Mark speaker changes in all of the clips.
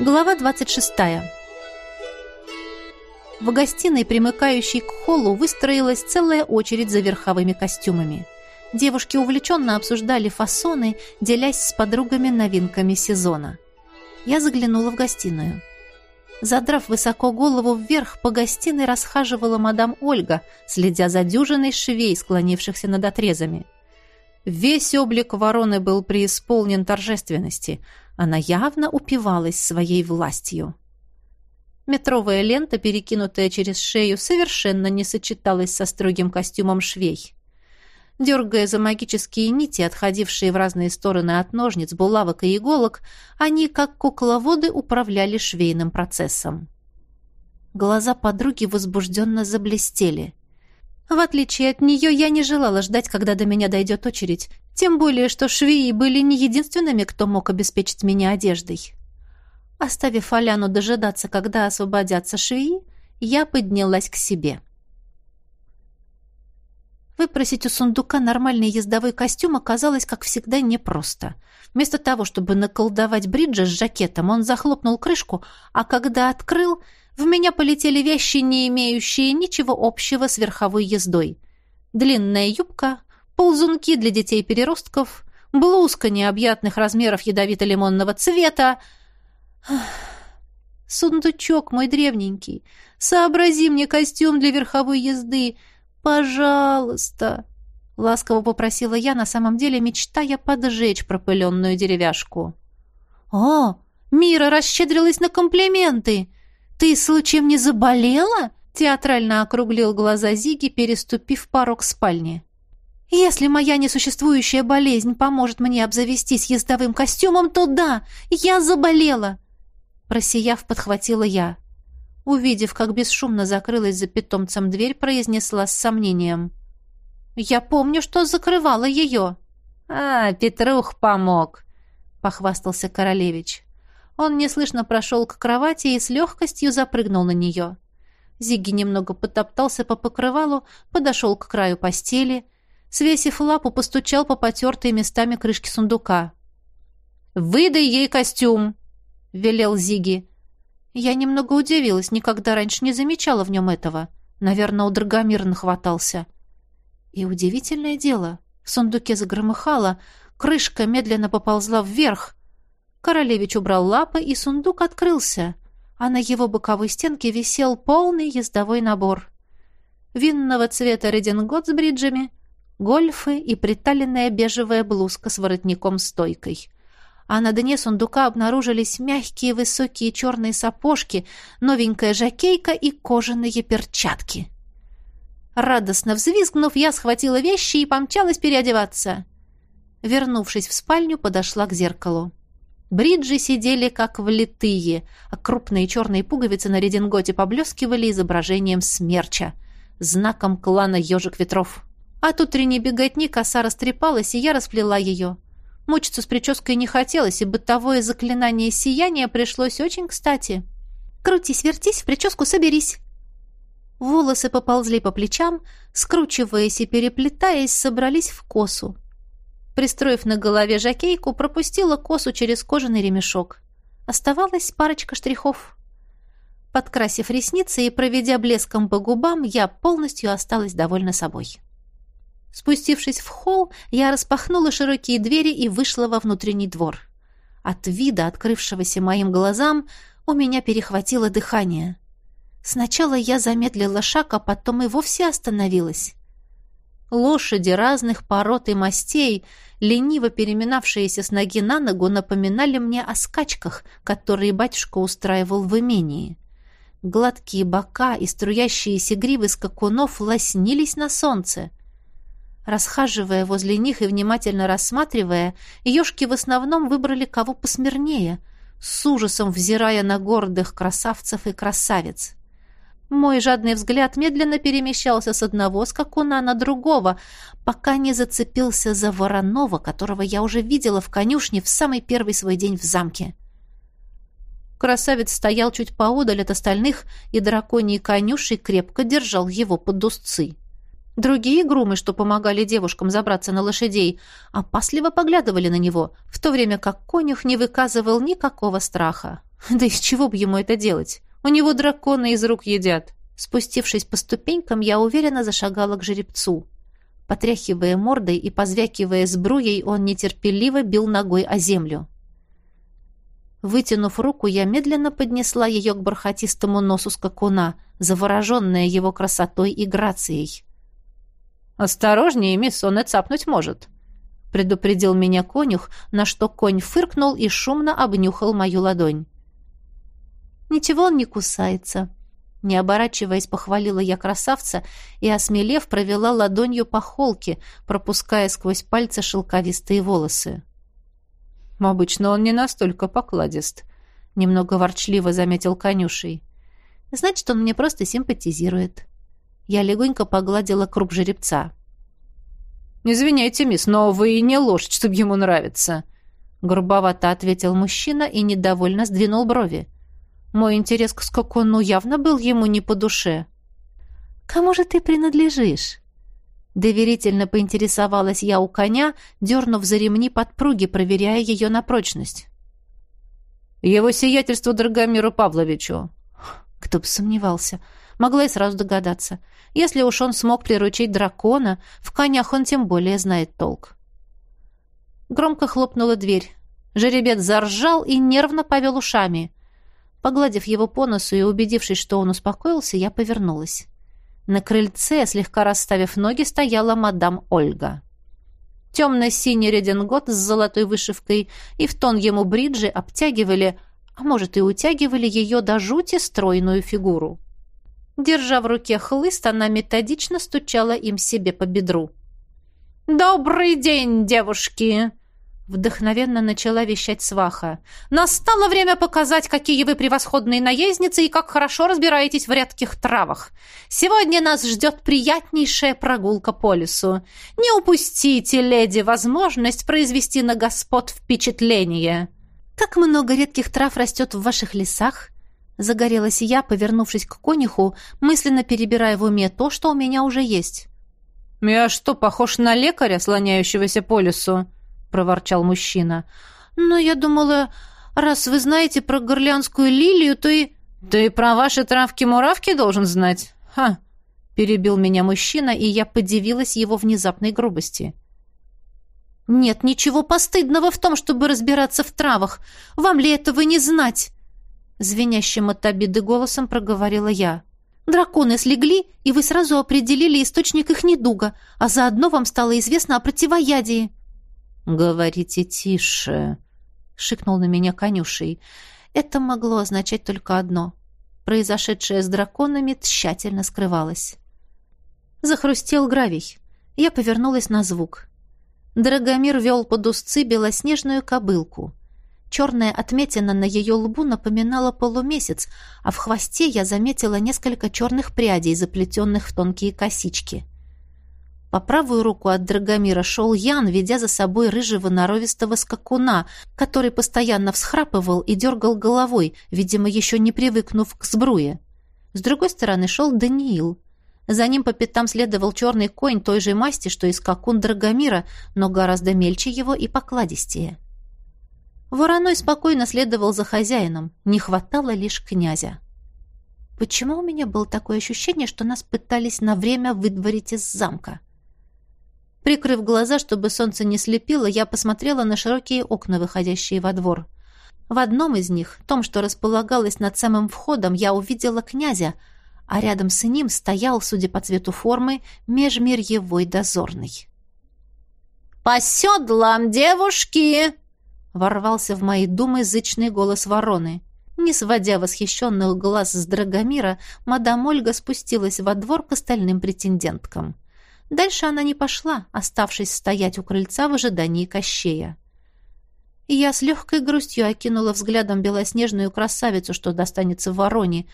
Speaker 1: Глава 26. В гостиной, примыкающей к холлу, выстроилась целая очередь за верховыми костюмами. Девушки увлеченно обсуждали фасоны, делясь с подругами новинками сезона. Я заглянула в гостиную. Задрав высоко голову вверх, по гостиной расхаживала мадам Ольга, следя за дюжиной швей, склонившихся над отрезами. Весь облик вороны был преисполнен торжественности – она явно упивалась своей властью. Метровая лента, перекинутая через шею, совершенно не сочеталась со строгим костюмом швей. Дергая за магические нити, отходившие в разные стороны от ножниц, булавок и иголок, они, как кукловоды, управляли швейным процессом. Глаза подруги возбужденно заблестели. В отличие от нее, я не желала ждать, когда до меня дойдет очередь, тем более, что швеи были не единственными, кто мог обеспечить меня одеждой. Оставив Аляну дожидаться, когда освободятся швеи, я поднялась к себе. Выпросить у сундука нормальный ездовой костюм оказалось, как всегда, непросто. Вместо того, чтобы наколдовать бриджа с жакетом, он захлопнул крышку, а когда открыл, в меня полетели вещи, не имеющие ничего общего с верховой ездой. Длинная юбка, ползунки для детей-переростков, блузка необъятных размеров ядовито-лимонного цвета. Сундучок мой древненький, сообрази мне костюм для верховой езды, пожалуйста. Ласково попросила я, на самом деле мечтая поджечь пропыленную деревяшку. «О, Мира расщедрилась на комплименты!» «Ты случаем не заболела?» Театрально округлил глаза Зиги, переступив порог спальни. «Если моя несуществующая болезнь поможет мне обзавестись ездовым костюмом, то да, я заболела!» Просияв, подхватила я. Увидев, как бесшумно закрылась за питомцем дверь, произнесла с сомнением. «Я помню, что закрывала ее». «А, Петрух помог», — похвастался королевич. Он неслышно прошел к кровати и с легкостью запрыгнул на нее. Зигги немного потоптался по покрывалу, подошел к краю постели, свесив лапу, постучал по потертой местами крышки сундука. «Выдай ей костюм!» — велел Зиги. Я немного удивилась, никогда раньше не замечала в нем этого. Наверное, у Драгомира нахватался. И удивительное дело, в сундуке загромыхало, крышка медленно поползла вверх, Королевич убрал лапы, и сундук открылся, а на его боковой стенке висел полный ездовой набор. Винного цвета редингот с бриджами, гольфы и приталенная бежевая блузка с воротником-стойкой. А на дне сундука обнаружились мягкие высокие черные сапожки, новенькая жакейка и кожаные перчатки. Радостно взвизгнув, я схватила вещи и помчалась переодеваться. Вернувшись в спальню, подошла к зеркалу. Бриджи сидели как влитые, а крупные черные пуговицы на рединготе поблескивали изображением смерча, знаком клана «Ежик ветров». От утренней беготни коса растрепалась, и я расплела ее. Мучиться с прической не хотелось, и бытовое заклинание сияния пришлось очень кстати. «Крутись, вертись, в прическу соберись!» Волосы поползли по плечам, скручиваясь и переплетаясь, собрались в косу пристроив на голове жакейку, пропустила косу через кожаный ремешок. Оставалась парочка штрихов. Подкрасив ресницы и проведя блеском по губам, я полностью осталась довольна собой. Спустившись в холл, я распахнула широкие двери и вышла во внутренний двор. От вида, открывшегося моим глазам, у меня перехватило дыхание. Сначала я замедлила шаг, а потом и вовсе остановилась. Лошади разных пород и мастей, лениво переминавшиеся с ноги на ногу, напоминали мне о скачках, которые батюшка устраивал в имении. Гладкие бока и струящиеся гривы скакунов лоснились на солнце. Расхаживая возле них и внимательно рассматривая, ежки в основном выбрали кого посмирнее, с ужасом взирая на гордых красавцев и красавиц. Мой жадный взгляд медленно перемещался с одного скакуна на другого, пока не зацепился за Воронова, которого я уже видела в конюшне в самый первый свой день в замке. Красавец стоял чуть поодаль от остальных, и драконий конюшей крепко держал его под узцы. Другие грумы, что помогали девушкам забраться на лошадей, опасливо поглядывали на него, в то время как конюх не выказывал никакого страха. Да из чего бы ему это делать? У него драконы из рук едят. Спустившись по ступенькам, я уверенно зашагала к жеребцу. Потряхивая мордой и позвякивая сбруей, он нетерпеливо бил ногой о землю. Вытянув руку, я медленно поднесла ее к бархатистому носу скакуна, завороженная его красотой и грацией. «Осторожнее, мисс, он и цапнуть может», — предупредил меня конюх, на что конь фыркнул и шумно обнюхал мою ладонь. «Ничего он не кусается», — не оборачиваясь, похвалила я красавца и, осмелев, провела ладонью по холке, пропуская сквозь пальцы шелковистые волосы.
Speaker 2: «Обычно он не настолько покладист», — немного ворчливо заметил конюшей.
Speaker 1: «Значит, он мне просто симпатизирует». Я легонько погладила круп жеребца.
Speaker 2: «Извиняйте, мисс, но вы и не лошадь, чтобы ему нравиться», — грубовато ответил мужчина и недовольно сдвинул брови. Мой интерес к скакуну явно был ему не по душе.
Speaker 1: «Кому же ты принадлежишь?» Доверительно поинтересовалась я у коня, дернув за ремни подпруги, проверяя ее на прочность.
Speaker 2: «Его сиятельство Драгомиру Павловичу».
Speaker 1: Кто бы сомневался. Могла и сразу догадаться. Если уж он смог приручить дракона, в конях он тем более знает толк. Громко хлопнула дверь. Жеребец заржал и нервно повел ушами. Погладив его по носу и убедившись, что он успокоился, я повернулась. На крыльце, слегка расставив ноги, стояла мадам Ольга. Темно-синий редингот с золотой вышивкой и в тон ему бриджи обтягивали, а может и утягивали ее до жути стройную фигуру. Держа в руке хлыст, она методично стучала им себе по бедру. «Добрый день, девушки!» Вдохновенно начала вещать сваха. «Настало время показать, какие вы превосходные наездницы и как хорошо разбираетесь в редких травах. Сегодня нас ждет приятнейшая прогулка по лесу. Не упустите, леди, возможность произвести на господ впечатление». «Как много редких трав растет в ваших лесах?» Загорелась я, повернувшись к конюху, мысленно перебирая в уме то, что у меня уже есть.
Speaker 2: «Я что, похож на лекаря, слоняющегося по лесу?» — проворчал мужчина.
Speaker 1: «Но я думала, раз вы знаете про горлянскую лилию, то и...»
Speaker 2: «Ты про ваши травки-муравки должен знать?» «Ха!» — перебил меня мужчина, и я подивилась его внезапной грубости.
Speaker 1: «Нет ничего постыдного в том, чтобы разбираться в травах. Вам ли этого не знать?» Звенящим от обиды голосом проговорила я. «Драконы слегли, и вы сразу определили источник их недуга, а заодно вам стало известно о противоядии».
Speaker 2: «Говорите тише», — шикнул на меня конюшей.
Speaker 1: Это могло означать только одно. Произошедшее с драконами тщательно скрывалось. Захрустел гравий. Я повернулась на звук. Драгомир вел под узцы белоснежную кобылку. Черная отметина на ее лбу напоминала полумесяц, а в хвосте я заметила несколько черных прядей, заплетенных в тонкие косички. — по правую руку от Драгомира шел Ян, ведя за собой рыжего норовистого скакуна, который постоянно всхрапывал и дергал головой, видимо, еще не привыкнув к сбруе. С другой стороны шел Даниил. За ним по пятам следовал черный конь той же масти, что и скакун Драгомира, но гораздо мельче его и покладистее. Вороной спокойно следовал за хозяином, не хватало лишь князя. Почему у меня было такое ощущение, что нас пытались на время выдворить из замка? Прикрыв глаза, чтобы солнце не слепило, я посмотрела на широкие окна, выходящие во двор. В одном из них, том, что располагалось над самым входом, я увидела князя, а рядом с ним стоял, судя по цвету формы, межмирьевой дозорный. «По седлам, девушки!» — ворвался в мои думы зычный голос вороны. Не сводя восхищенных глаз с Драгомира, мадам Ольга спустилась во двор к остальным претенденткам. — Дальше она не пошла, оставшись стоять у крыльца в ожидании Кощея. Я с легкой грустью окинула взглядом белоснежную красавицу, что достанется вороне,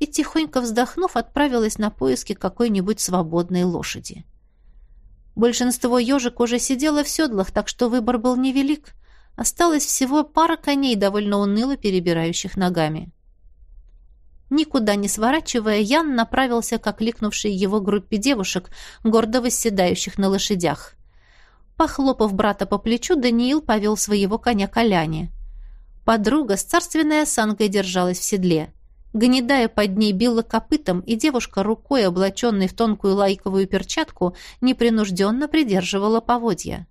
Speaker 1: и, тихонько вздохнув, отправилась на поиски какой-нибудь свободной лошади. Большинство ежик уже сидело в седлах, так что выбор был невелик. Осталось всего пара коней, довольно уныло перебирающих ногами. Никуда не сворачивая, Ян направился к окликнувшей его группе девушек, гордо восседающих на лошадях. Похлопав брата по плечу, Даниил повел своего коня к Аляне. Подруга с царственной осанкой держалась в седле. Гнедая под ней била копытом, и девушка рукой, облаченной в тонкую лайковую перчатку, непринужденно придерживала поводья.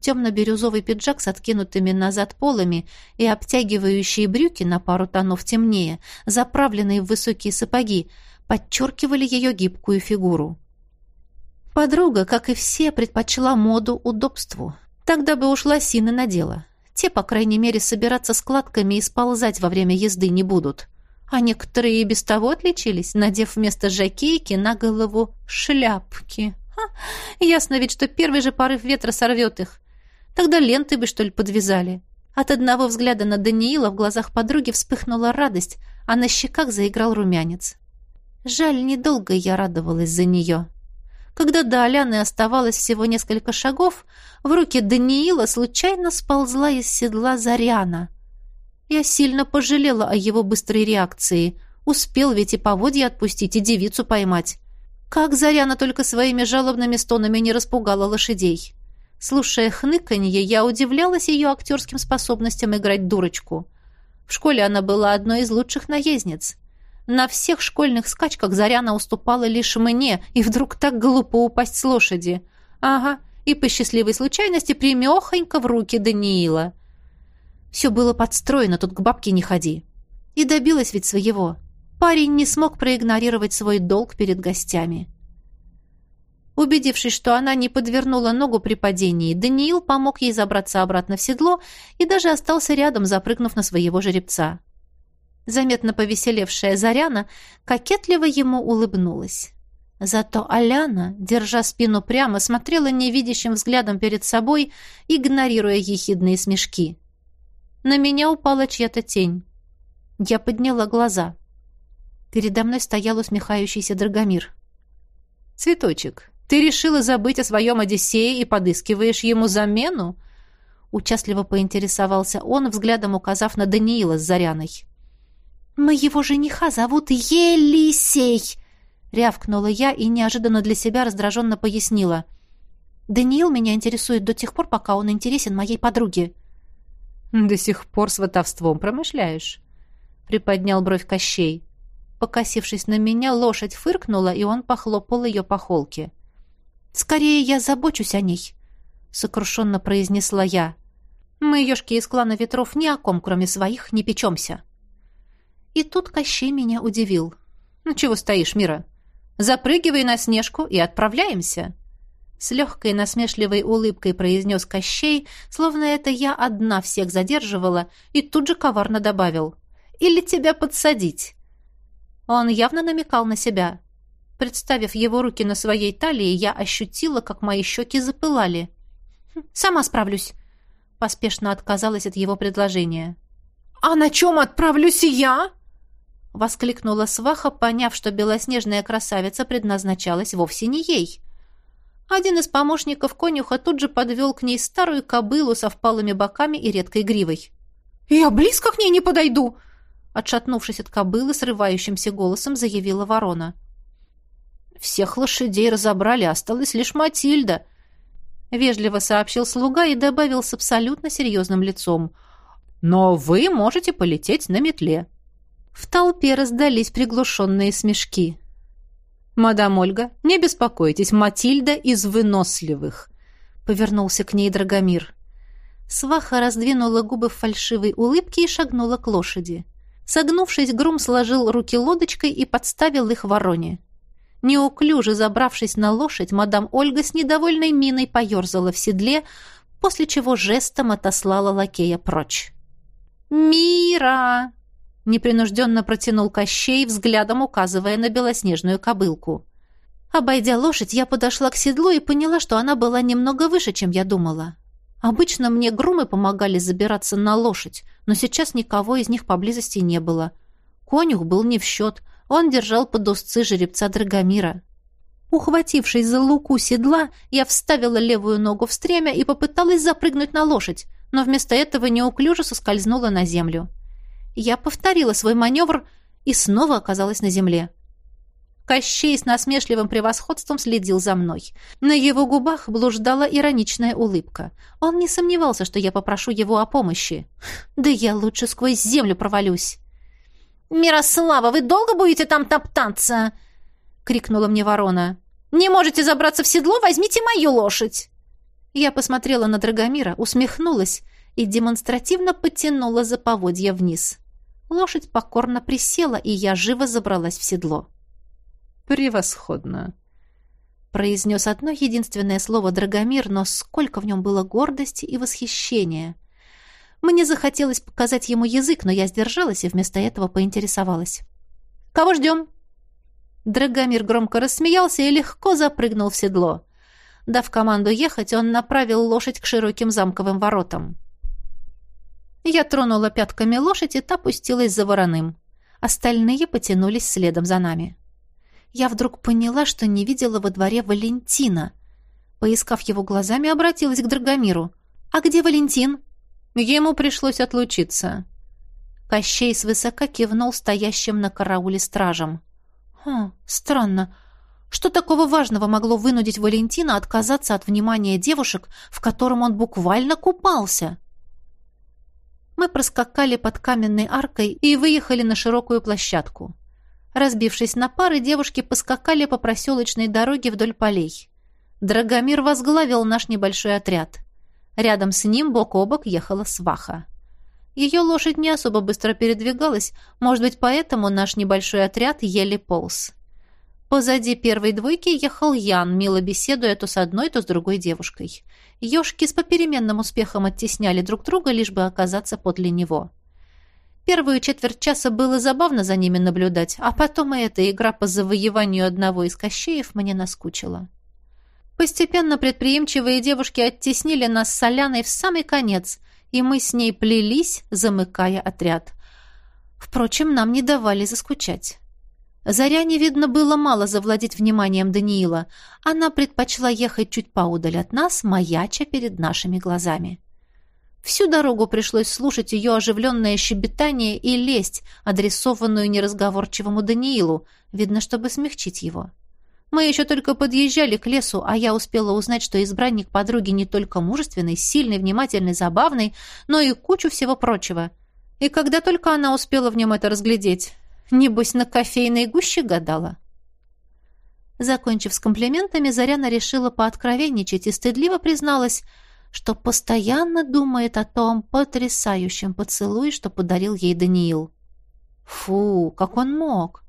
Speaker 1: Темно-бирюзовый пиджак с откинутыми назад полами и обтягивающие брюки на пару тонов темнее, заправленные в высокие сапоги, подчеркивали ее гибкую фигуру. Подруга, как и все, предпочла моду удобству. Тогда бы уж лосины надела. Те, по крайней мере, собираться складками и сползать во время езды не будут. А некоторые и без того отличились, надев вместо жакейки на голову шляпки. Ха, ясно ведь, что первый же порыв ветра сорвет их. Тогда ленты бы, что ли, подвязали. От одного взгляда на Даниила в глазах подруги вспыхнула радость, а на щеках заиграл румянец. Жаль, недолго я радовалась за нее. Когда до Аляны оставалось всего несколько шагов, в руки Даниила случайно сползла из седла Заряна. Я сильно пожалела о его быстрой реакции. Успел ведь и поводья отпустить, и девицу поймать. Как Заряна только своими жалобными стонами не распугала лошадей. Слушая хныканье, я удивлялась ее актерским способностям играть дурочку. В школе она была одной из лучших наездниц. На всех школьных скачках Заряна уступала лишь мне, и вдруг так глупо упасть с лошади. Ага, и по счастливой случайности примехонько в руки Даниила. Все было подстроено, тут к бабке не ходи. И добилась ведь своего. Парень не смог проигнорировать свой долг перед гостями. Убедившись, что она не подвернула ногу при падении, Даниил помог ей забраться обратно в седло и даже остался рядом, запрыгнув на своего жеребца. Заметно повеселевшая Заряна кокетливо ему улыбнулась. Зато Аляна, держа спину прямо, смотрела невидящим взглядом перед собой, игнорируя ехидные смешки. На меня упала чья-то тень. Я подняла глаза. Передо мной стоял усмехающийся Драгомир. «Цветочек, ты решила забыть о своем Одиссее и подыскиваешь ему замену?» Участливо поинтересовался он, взглядом указав на Даниила с Заряной. «Моего жениха зовут Елисей!» Рявкнула я и неожиданно для себя раздраженно пояснила. «Даниил меня интересует до тех пор, пока он интересен моей подруге».
Speaker 2: «До сих пор сватовством промышляешь?» Приподнял бровь Кощей. Покосившись на меня, лошадь фыркнула, и он похлопал ее по холке.
Speaker 1: «Скорее я забочусь о ней», — сокрушенно произнесла я. «Мы, ешки из клана ветров, ни о ком, кроме своих, не печемся». И тут Кощей меня удивил. «Ну чего стоишь, Мира? Запрыгивай на снежку и отправляемся!» С легкой насмешливой улыбкой произнес Кощей, словно это я одна всех задерживала, и тут же коварно добавил. «Или тебя подсадить?» Он явно намекал на себя. Представив его руки на своей талии, я ощутила, как мои щеки запылали. «Хм, «Сама справлюсь», — поспешно отказалась от его предложения.
Speaker 2: «А на чем отправлюсь я?»
Speaker 1: — воскликнула сваха, поняв, что белоснежная красавица предназначалась вовсе не ей. Один из помощников конюха тут же подвел к ней старую кобылу со впалыми боками и редкой гривой.
Speaker 2: «Я близко к ней не подойду!»
Speaker 1: Отшатнувшись от кобылы, срывающимся голосом заявила ворона. — всех лошадей разобрали, осталась лишь Матильда. Вежливо сообщил слуга и добавил с абсолютно серьезным лицом. Но вы можете полететь на метле. В толпе раздались приглушенные смешки. «Мадам Ольга, не беспокойтесь, Матильда из выносливых», — повернулся к ней Драгомир. Сваха раздвинула губы в фальшивой улыбке и шагнула к лошади. Согнувшись, Грум сложил руки лодочкой и подставил их вороне. Неуклюже забравшись на лошадь, мадам Ольга с недовольной миной поерзала в седле, после чего жестом отослала лакея прочь. «Мира!» — непринужденно протянул Кощей, взглядом указывая на белоснежную кобылку. Обойдя лошадь, я подошла к седлу и поняла, что она была немного выше, чем я думала. Обычно мне грумы помогали забираться на лошадь, но сейчас никого из них поблизости не было. Конюх был не в счет — он держал под узцы жеребца Драгомира. Ухватившись за луку седла, я вставила левую ногу в стремя и попыталась запрыгнуть на лошадь, но вместо этого неуклюже соскользнула на землю. Я повторила свой маневр и снова оказалась на земле. Кощей с насмешливым превосходством следил за мной. На его губах блуждала ироничная улыбка. Он не сомневался, что я попрошу его о помощи. Да я лучше сквозь землю провалюсь.
Speaker 2: «Мирослава, вы долго будете там топтаться?» — крикнула мне ворона. «Не можете забраться в седло? Возьмите мою лошадь!»
Speaker 1: Я посмотрела на Драгомира, усмехнулась и демонстративно потянула за поводья вниз. Лошадь покорно присела, и я живо забралась в седло.
Speaker 3: «Превосходно!»
Speaker 1: произнес одно единственное слово Драгомир, но сколько в нем было гордости и восхищения. Мне захотелось показать ему язык, но я сдержалась и вместо этого поинтересовалась. «Кого ждем?» Драгомир громко рассмеялся и легко запрыгнул в седло. Дав команду ехать, он направил лошадь к широким замковым воротам. Я тронула пятками лошадь, и та пустилась за вороным. Остальные потянулись следом за нами. Я вдруг поняла, что не видела во дворе Валентина. Поискав его глазами, обратилась к Драгомиру. «А где Валентин?»
Speaker 3: Ему пришлось отлучиться.
Speaker 1: Кощей свысока кивнул стоящим на карауле стражам. «Хм, странно. Что такого важного могло вынудить Валентина отказаться от внимания девушек, в котором он буквально купался? Мы проскакали под каменной аркой и выехали на широкую площадку. Разбившись на пары, девушки поскакали по проселочной дороге вдоль полей. Драгомир возглавил наш небольшой отряд. Рядом с ним бок о бок ехала сваха. Ее лошадь не особо быстро передвигалась, может быть, поэтому наш небольшой отряд еле полз. Позади первой двойки ехал Ян, мило беседуя то с одной, то с другой девушкой. Ёшки с попеременным успехом оттесняли друг друга, лишь бы оказаться подле него. Первую четверть часа было забавно за ними наблюдать, а потом и эта игра по завоеванию одного из кощеев мне наскучила. Постепенно предприимчивые девушки оттеснили нас с Соляной в самый конец, и мы с ней плелись, замыкая отряд. Впрочем, нам не давали заскучать. Заряне, видно, было мало завладеть вниманием Даниила. Она предпочла ехать чуть поудаль от нас, маяча перед нашими глазами. Всю дорогу пришлось слушать ее оживленное щебетание и лесть, адресованную неразговорчивому Даниилу, видно, чтобы смягчить его. Мы еще только подъезжали к лесу, а я успела узнать, что избранник подруги не только мужественный, сильный, внимательный, забавный, но и кучу всего прочего. И когда только она успела в нем это разглядеть, Небось, на кофейной гуще гадала. Закончив с комплиментами, Заряна решила пооткровенничать и стыдливо призналась, что постоянно думает о том потрясающем поцелуе, что подарил ей Даниил. Фу, как он мог!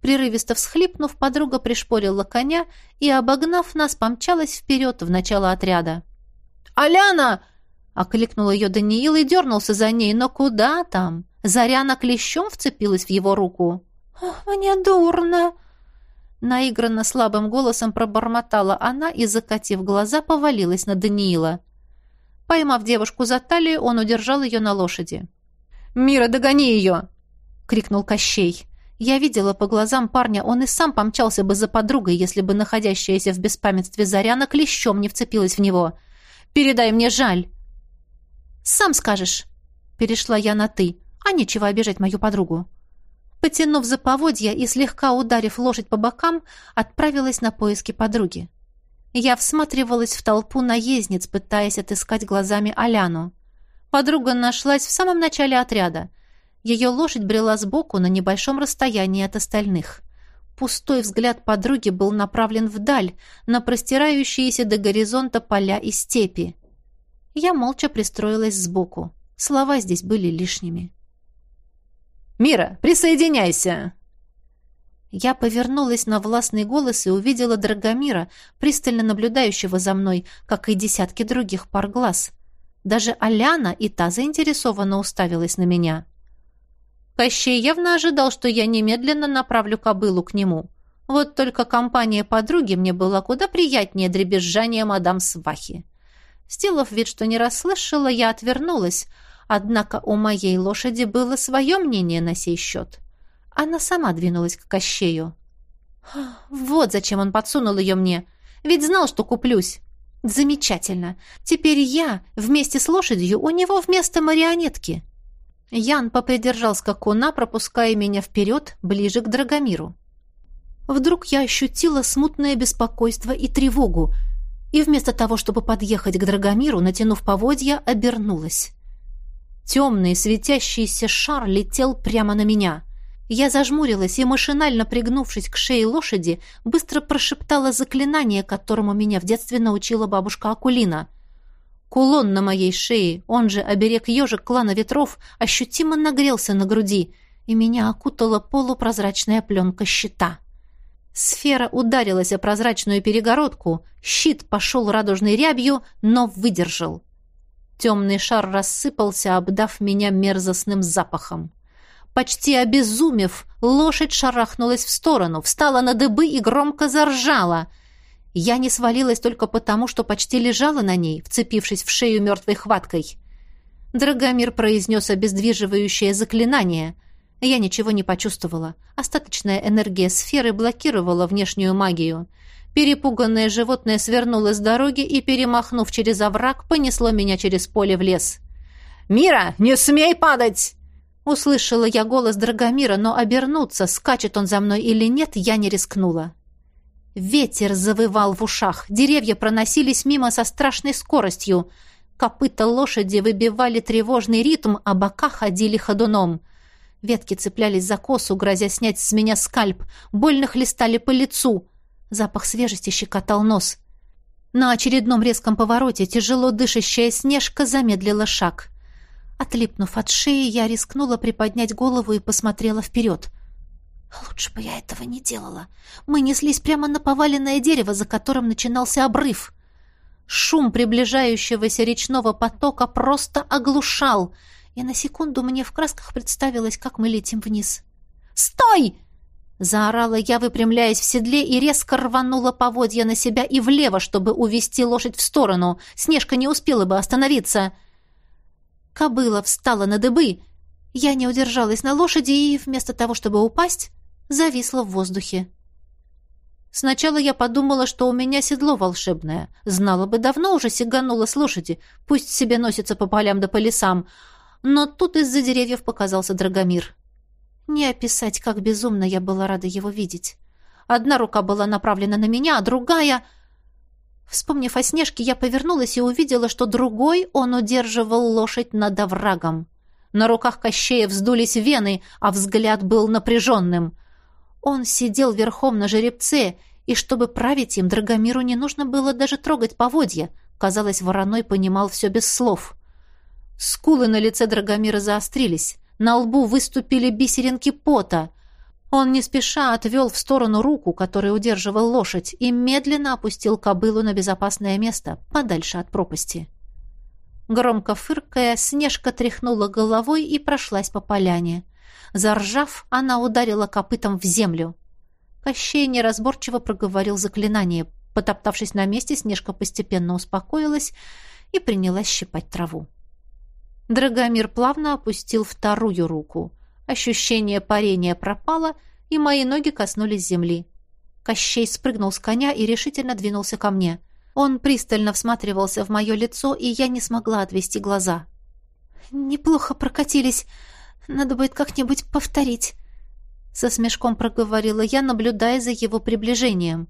Speaker 1: Прерывисто всхлипнув, подруга пришпорила коня и, обогнав нас, помчалась вперед в начало отряда. «Аляна!» — окликнул ее Даниил и дернулся за ней, но куда там? Заряна клещом вцепилась в его руку.
Speaker 2: «Мне дурно!»
Speaker 1: Наигранно слабым голосом пробормотала она и, закатив глаза, повалилась на Даниила. Поймав девушку за талию, он удержал ее на лошади.
Speaker 3: «Мира, догони ее!»
Speaker 1: — крикнул Кощей. Я видела по глазам парня, он и сам помчался бы за подругой, если бы находящаяся в беспамятстве Заряна клещом не вцепилась в него. «Передай мне жаль!» «Сам скажешь!» — перешла я на «ты» а нечего обижать мою подругу. Потянув за поводья и слегка ударив лошадь по бокам, отправилась на поиски подруги. Я всматривалась в толпу наездниц, пытаясь отыскать глазами Аляну. Подруга нашлась в самом начале отряда. Ее лошадь брела сбоку на небольшом расстоянии от остальных. Пустой взгляд подруги был направлен вдаль, на простирающиеся до горизонта поля и степи. Я молча пристроилась сбоку. Слова здесь были лишними.
Speaker 3: Мира, присоединяйся!»
Speaker 1: Я повернулась на властный голос и увидела Драгомира, пристально наблюдающего за мной, как и десятки других пар глаз. Даже Аляна и та заинтересованно уставилась на меня. Кощей явно ожидал, что я немедленно направлю кобылу к нему. Вот только компания подруги мне была куда приятнее дребезжания мадам Свахи. Сделав вид, что не расслышала, я отвернулась, Однако у моей лошади было свое мнение на сей счет. Она сама двинулась к Кощею. Вот зачем он подсунул ее мне. Ведь знал, что куплюсь. Замечательно. Теперь я вместе с лошадью у него вместо марионетки. Ян попридержал скакуна, пропуская меня вперед, ближе к Драгомиру. Вдруг я ощутила смутное беспокойство и тревогу, и вместо того, чтобы подъехать к Драгомиру, натянув поводья, обернулась. Темный светящийся шар летел прямо на меня. Я зажмурилась и, машинально пригнувшись к шее лошади, быстро прошептала заклинание, которому меня в детстве научила бабушка Акулина. Кулон на моей шее, он же оберег ежик клана ветров, ощутимо нагрелся на груди, и меня окутала полупрозрачная пленка щита. Сфера ударилась о прозрачную перегородку, щит пошел радужной рябью, но выдержал. Темный шар рассыпался, обдав меня мерзостным запахом. Почти обезумев, лошадь шарахнулась в сторону, встала на дыбы и громко заржала. Я не свалилась только потому, что почти лежала на ней, вцепившись в шею мертвой хваткой. Драгомир произнес обездвиживающее заклинание. Я ничего не почувствовала. Остаточная энергия сферы блокировала внешнюю магию. Перепуганное животное свернуло с дороги и, перемахнув через овраг, понесло меня через поле в лес.
Speaker 3: «Мира, не смей падать!»
Speaker 1: Услышала я голос Драгомира, но обернуться, скачет он за мной или нет, я не рискнула. Ветер завывал в ушах, деревья проносились мимо со страшной скоростью. Копыта лошади выбивали тревожный ритм, а бока ходили ходуном. Ветки цеплялись за косу, грозя снять с меня скальп, больно хлестали по лицу. Запах свежести щекотал нос. На очередном резком повороте тяжело дышащая снежка замедлила шаг — Отлипнув от шеи, я рискнула приподнять голову и посмотрела вперед. Лучше бы я этого не делала. Мы неслись прямо на поваленное дерево, за которым начинался обрыв. Шум приближающегося речного потока просто оглушал, и на секунду мне в красках представилось, как мы летим вниз. «Стой!» Заорала я, выпрямляясь в седле, и резко рванула поводья на себя и влево, чтобы увести лошадь в сторону. Снежка не успела бы остановиться. — Кобыла встала на дыбы. Я не удержалась на лошади и, вместо того, чтобы упасть, зависла в воздухе. Сначала я подумала, что у меня седло волшебное. Знала бы, давно уже сиганула с лошади. Пусть себе носится по полям да по лесам. Но тут из-за деревьев показался Драгомир. Не описать, как безумно я была рада его видеть. Одна рука была направлена на меня, а другая — Вспомнив о Снежке, я повернулась и увидела, что другой он удерживал лошадь над оврагом. На руках Кощея вздулись вены, а взгляд был напряженным. Он сидел верхом на жеребце, и чтобы править им, Драгомиру не нужно было даже трогать поводья. Казалось, вороной понимал все без слов. Скулы на лице Драгомира заострились. На лбу выступили бисеринки пота. Он не спеша отвел в сторону руку, которой удерживал лошадь, и медленно опустил кобылу на безопасное место, подальше от пропасти. Громко фыркая, Снежка тряхнула головой и прошлась по поляне. Заржав, она ударила копытом в землю. Кощей неразборчиво проговорил заклинание. Потоптавшись на месте, Снежка постепенно успокоилась и принялась щипать траву. Драгомир плавно опустил вторую руку — Ощущение парения пропало, и мои ноги коснулись земли. Кощей спрыгнул с коня и решительно двинулся ко мне. Он пристально всматривался в мое лицо, и я не смогла отвести глаза. «Неплохо прокатились. Надо будет как-нибудь повторить», — со смешком проговорила я, наблюдая за его приближением.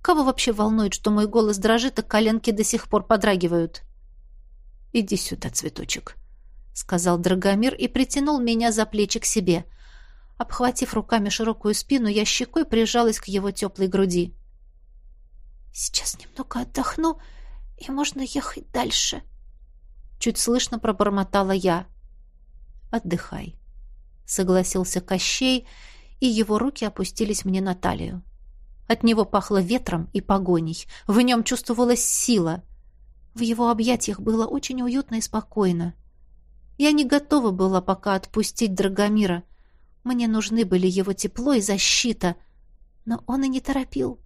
Speaker 1: «Кого вообще волнует, что мой голос дрожит, а коленки до сих пор подрагивают?» «Иди сюда, цветочек», — сказал Драгомир и притянул меня за плечи к себе. Обхватив руками широкую спину, я щекой прижалась к его теплой груди. «Сейчас немного отдохну, и можно ехать дальше», — чуть слышно пробормотала я. «Отдыхай», — согласился Кощей, и его руки опустились мне на талию. От него пахло ветром и погоней. В нем чувствовалась сила. В его объятиях было очень уютно и спокойно. Я не готова была пока отпустить Драгомира. Мне нужны были его тепло и защита, но он и не торопил.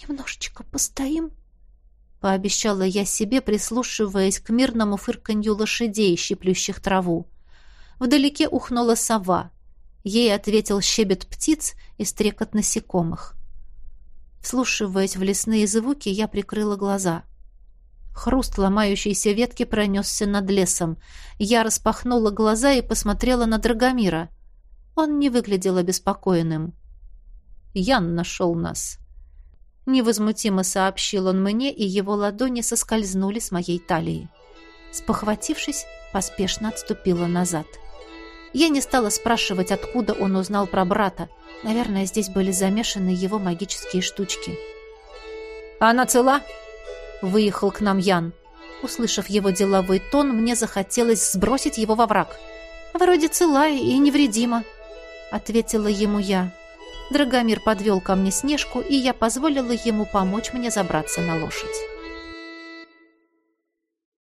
Speaker 1: «Немножечко постоим?» — пообещала я себе, прислушиваясь к мирному фырканью лошадей, щиплющих траву. Вдалеке ухнула сова. Ей ответил щебет птиц и стрекот насекомых. Вслушиваясь в лесные звуки, я прикрыла глаза — Хруст ломающейся ветки пронесся над лесом. Я распахнула глаза и посмотрела на Драгомира. Он не выглядел обеспокоенным.
Speaker 2: Ян нашел нас. Невозмутимо сообщил он мне, и его ладони соскользнули с моей талии. Спохватившись, поспешно отступила назад. Я не стала спрашивать, откуда он узнал про брата. Наверное, здесь были замешаны его магические штучки.
Speaker 3: «Она цела?»
Speaker 2: Выехал к нам Ян. Услышав его деловой тон, мне захотелось сбросить его во враг. «Вроде цела и невредима», — ответила ему я. Драгомир подвел ко мне Снежку, и я позволила ему помочь мне забраться на лошадь.